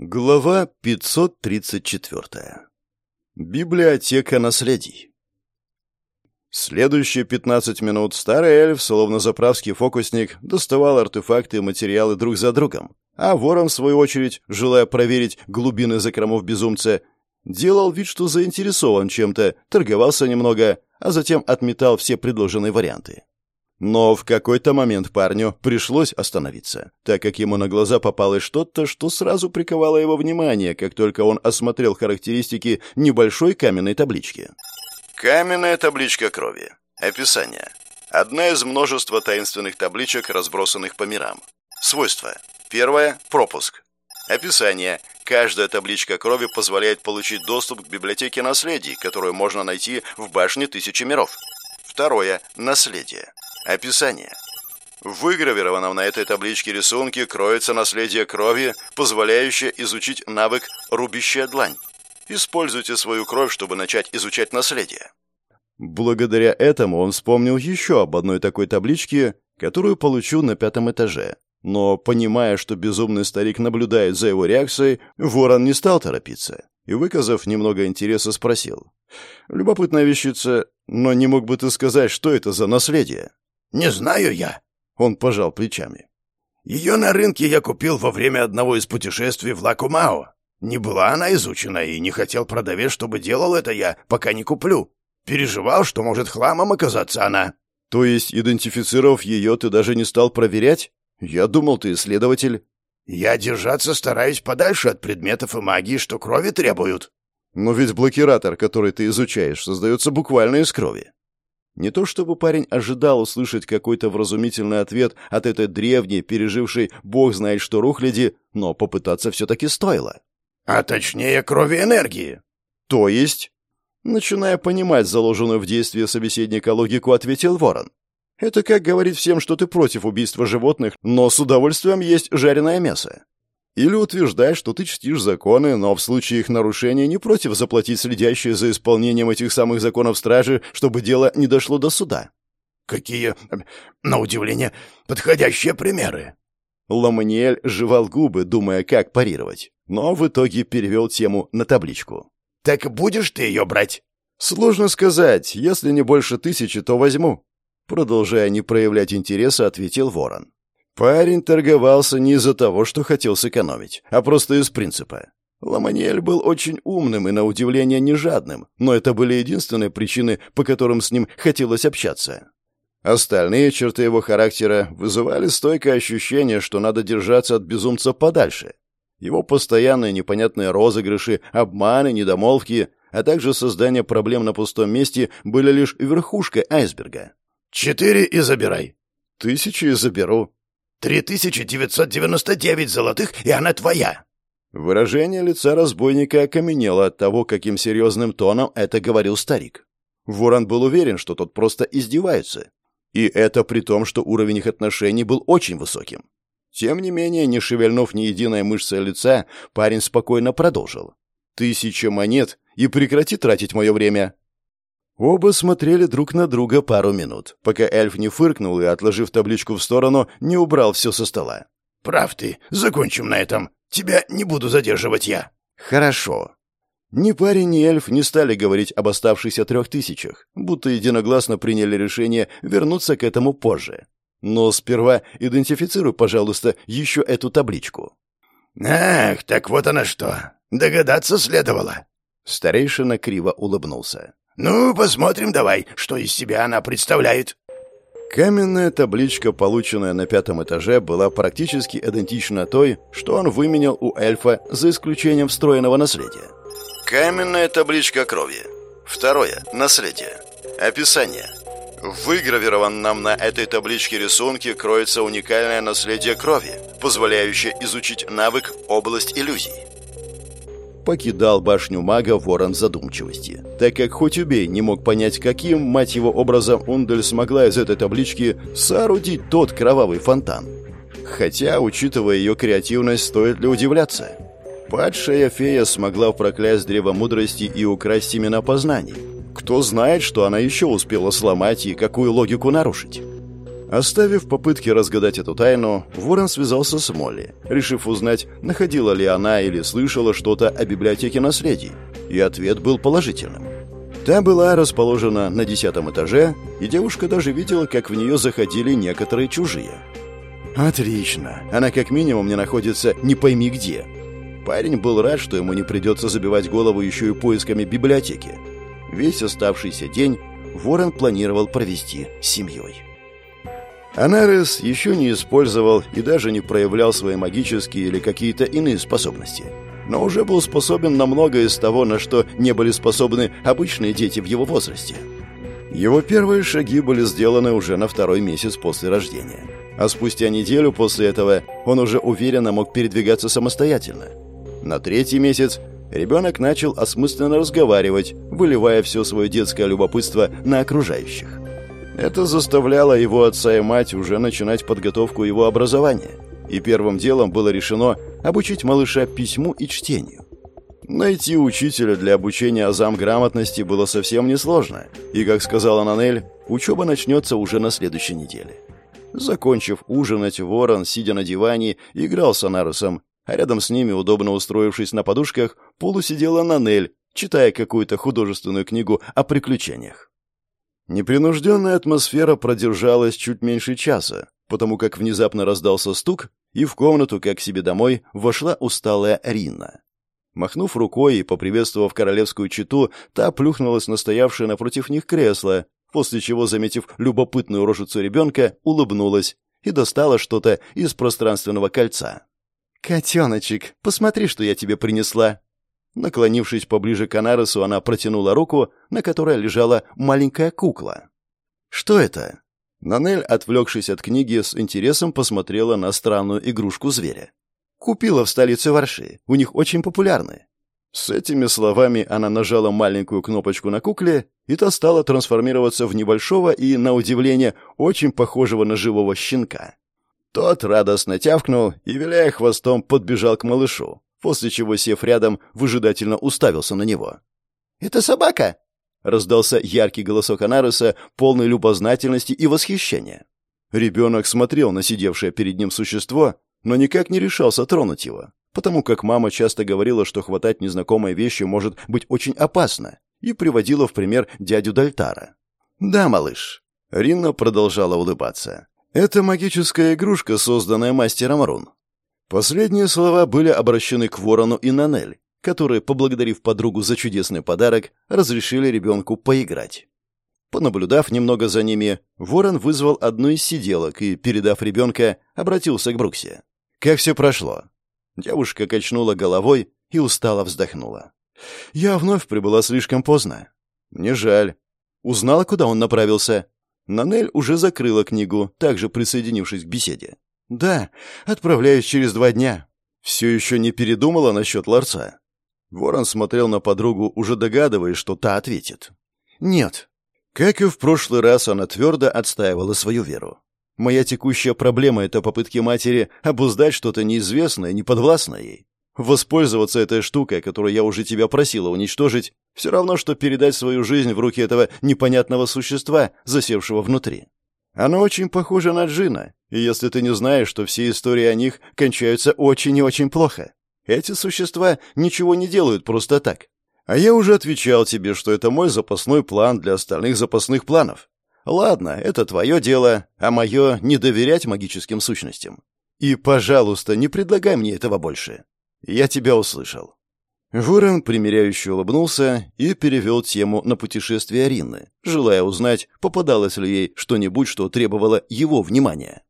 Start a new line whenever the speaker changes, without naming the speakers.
Глава 534. Библиотека наследий. Следующие 15 минут старый эльф, словно заправский фокусник, доставал артефакты и материалы друг за другом, а ворон, в свою очередь, желая проверить глубины закромов безумца, делал вид, что заинтересован чем-то, торговался немного, а затем отметал все предложенные варианты. Но в какой-то момент парню пришлось остановиться, так как ему на глаза попалось что-то, что сразу приковало его внимание, как только он осмотрел характеристики небольшой каменной таблички. Каменная табличка крови. Описание. Одна из множества таинственных табличек, разбросанных по мирам. Свойства. Первое – пропуск. Описание. Каждая табличка крови позволяет получить доступ к библиотеке наследий, которую можно найти в башне Тысячи миров. Второе – наследие. Описание. Выгравированном на этой табличке рисунке кроется наследие крови, позволяющее изучить навык «рубящая длань». Используйте свою кровь, чтобы начать изучать наследие. Благодаря этому он вспомнил еще об одной такой табличке, которую получил на пятом этаже. Но, понимая, что безумный старик наблюдает за его реакцией, ворон не стал торопиться и, выказав немного интереса, спросил. «Любопытная вещица, но не мог бы ты сказать, что это за наследие?»
«Не знаю я».
Он пожал плечами.
«Ее на рынке я купил во время одного из путешествий в Лакумао. Не была она изучена, и не хотел продавец, чтобы делал это я, пока не куплю. Переживал, что может хламом оказаться она».
«То есть, идентифицировав ее, ты даже не стал проверять? Я думал, ты исследователь».
«Я держаться стараюсь подальше от предметов и магии, что крови требуют».
«Но ведь блокиратор, который ты изучаешь, создается буквально из крови. Не то чтобы парень ожидал услышать какой-то вразумительный ответ от этой древней, пережившей бог знает что рухляди, но попытаться все-таки стоило.
А точнее, крови энергии.
То есть? Начиная понимать заложенную в действие собеседника логику, ответил Ворон. Это как говорить всем, что ты против убийства животных, но с удовольствием есть жареное мясо. Или утверждай, что ты чтишь законы, но в случае их нарушения не против заплатить следящие за исполнением этих самых законов стражи, чтобы дело не дошло до суда.
Какие, на удивление, подходящие примеры.
Ламаниэль жевал губы, думая, как парировать, но в итоге перевел тему на табличку.
«Так будешь ты ее брать?»
«Сложно сказать. Если не больше тысячи, то возьму». Продолжая не проявлять интереса, ответил Ворон. Парень торговался не из-за того, что хотел сэкономить, а просто из принципа. Ламаниэль был очень умным и, на удивление, не жадным, но это были единственные причины, по которым с ним хотелось общаться. Остальные черты его характера вызывали стойкое ощущение, что надо держаться от безумца подальше. Его постоянные непонятные розыгрыши, обманы, недомолвки, а также создание проблем на пустом месте были лишь верхушкой айсберга.
«Четыре и забирай».
«Тысячи и заберу»,
Три тысячи девятьсот девяносто девять золотых, и она твоя!»
Выражение лица разбойника окаменело от того, каким серьезным тоном это говорил старик. Ворон был уверен, что тот просто издевается. И это при том, что уровень их отношений был очень высоким. Тем не менее, не шевельнув ни единой мышцы лица, парень спокойно продолжил. «Тысяча монет, и прекрати тратить мое время. Оба смотрели друг на друга пару минут, пока эльф не фыркнул и, отложив табличку в сторону, не убрал все со стола.
«Прав ты. Закончим на этом. Тебя не буду задерживать я».
«Хорошо». Ни парень, ни эльф не стали говорить об оставшихся трех тысячах, будто единогласно приняли решение вернуться к этому позже. Но сперва идентифицируй, пожалуйста, еще эту табличку.
«Ах, так вот она что. Догадаться следовало».
Старейшина криво улыбнулся.
«Ну, посмотрим давай, что из себя она представляет».
Каменная табличка, полученная на пятом этаже, была практически идентична той, что он выменял у эльфа, за исключением встроенного наследия. Каменная табличка крови. Второе. Наследие. Описание. В выгравированном на этой табличке рисунке кроется уникальное наследие крови, позволяющее изучить навык «Область иллюзий» покидал башню мага ворон задумчивости, так как хоть убей не мог понять, каким, мать его, образом Ундель смогла из этой таблички соорудить тот кровавый фонтан. Хотя, учитывая ее креативность, стоит ли удивляться? Падшая фея смогла проклясть древо мудрости и украсть семена познаний. Кто знает, что она еще успела сломать и какую логику нарушить? Оставив попытки разгадать эту тайну, Ворон связался с Молли, решив узнать, находила ли она или слышала что-то о библиотеке наследий. И ответ был положительным. Та была расположена на десятом этаже, и девушка даже видела, как в нее заходили некоторые чужие. Отлично. Она как минимум не находится не пойми где. Парень был рад, что ему не придется забивать голову еще и поисками библиотеки. Весь оставшийся день Ворон планировал провести с семьей. Анарес еще не использовал и даже не проявлял свои магические или какие-то иные способности. Но уже был способен на многое из того, на что не были способны обычные дети в его возрасте. Его первые шаги были сделаны уже на второй месяц после рождения. А спустя неделю после этого он уже уверенно мог передвигаться самостоятельно. На третий месяц ребенок начал осмысленно разговаривать, выливая все свое детское любопытство на окружающих. Это заставляло его отца и мать уже начинать подготовку его образования. И первым делом было решено обучить малыша письму и чтению. Найти учителя для обучения азам грамотности было совсем несложно, и, как сказала Нанель, учеба начнется уже на следующей неделе. Закончив ужинать, ворон, сидя на диване, играл с Анарусом, а рядом с ними, удобно устроившись на подушках, полусидела Нанель, читая какую-то художественную книгу о приключениях. Непринужденная атмосфера продержалась чуть меньше часа, потому как внезапно раздался стук, и в комнату, как себе домой, вошла усталая Рина. Махнув рукой и поприветствовав королевскую читу, та плюхнулась на стоявшее напротив них кресло, после чего, заметив любопытную рожицу ребенка, улыбнулась и достала что-то из пространственного кольца. «Котеночек, посмотри, что я тебе принесла!» Наклонившись поближе к Анаресу, она протянула руку, на которой лежала маленькая кукла. «Что это?» Нанель, отвлекшись от книги, с интересом посмотрела на странную игрушку зверя. «Купила в столице Варши. У них очень популярны». С этими словами она нажала маленькую кнопочку на кукле, и та стала трансформироваться в небольшого и, на удивление, очень похожего на живого щенка. Тот радостно тявкнул и, виляя хвостом, подбежал к малышу после чего, сев рядом, выжидательно уставился на него. «Это собака!» — раздался яркий голосок Анаруса, полный любознательности и восхищения. Ребенок смотрел на сидевшее перед ним существо, но никак не решался тронуть его, потому как мама часто говорила, что хватать незнакомые вещи может быть очень опасно, и приводила в пример дядю Дальтара. «Да, малыш». Ринна продолжала улыбаться. «Это магическая игрушка, созданная мастером Рун. Последние слова были обращены к Ворону и Нанель, которые, поблагодарив подругу за чудесный подарок, разрешили ребенку поиграть. Понаблюдав немного за ними, Ворон вызвал одну из сиделок и, передав ребенка, обратился к Бруксе. «Как все прошло?» Девушка качнула головой и устало вздохнула. «Я вновь прибыла слишком поздно. Мне жаль. Узнала, куда он направился?» Нанель уже закрыла книгу, также присоединившись к беседе. «Да, отправляюсь через два дня». «Все еще не передумала насчет ларца?» Ворон смотрел на подругу, уже догадываясь, что та ответит. «Нет». Как и в прошлый раз, она твердо отстаивала свою веру. «Моя текущая проблема — это попытки матери обуздать что-то неизвестное, неподвластное ей. Воспользоваться этой штукой, которую я уже тебя просила уничтожить, все равно, что передать свою жизнь в руки этого непонятного существа, засевшего внутри. Оно очень похоже на Джина, и если ты не знаешь, что все истории о них кончаются очень и очень плохо. Эти существа ничего не делают просто так. А я уже отвечал тебе, что это мой запасной план для остальных запасных планов. Ладно, это твое дело, а мое — не доверять магическим сущностям. И, пожалуйста, не предлагай мне этого больше. Я тебя услышал. Ворон примиряюще улыбнулся и перевел тему на путешествие Ринны, желая узнать, попадалось ли ей что-нибудь, что требовало его внимания.